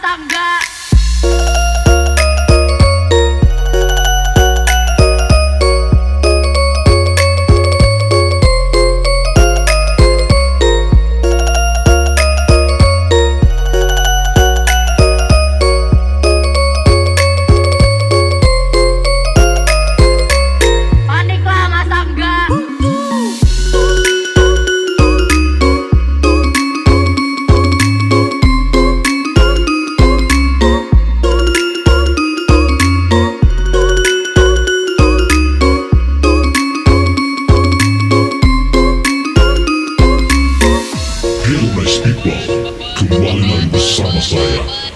tangga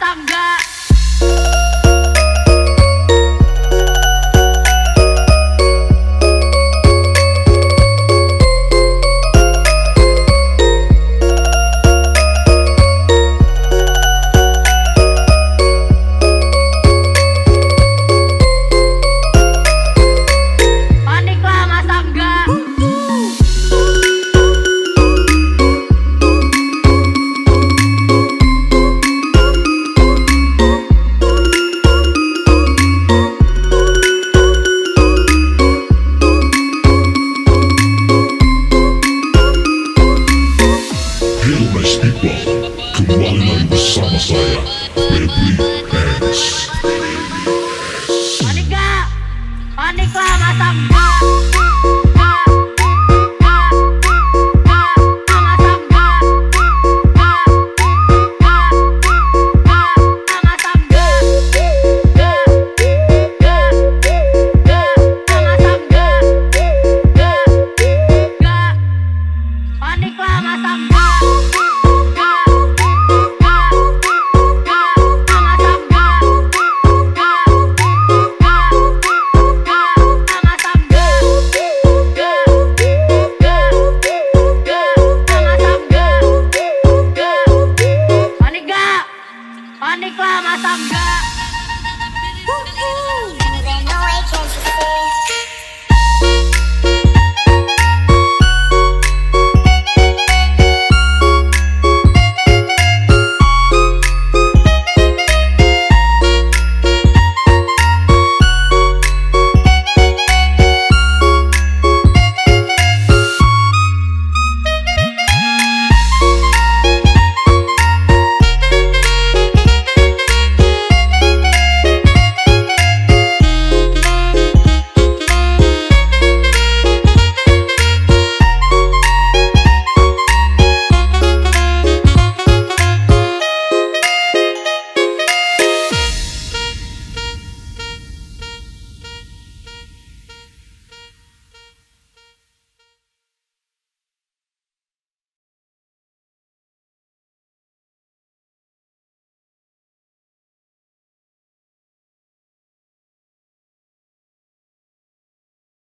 xong Only climb a some pa, matanggal!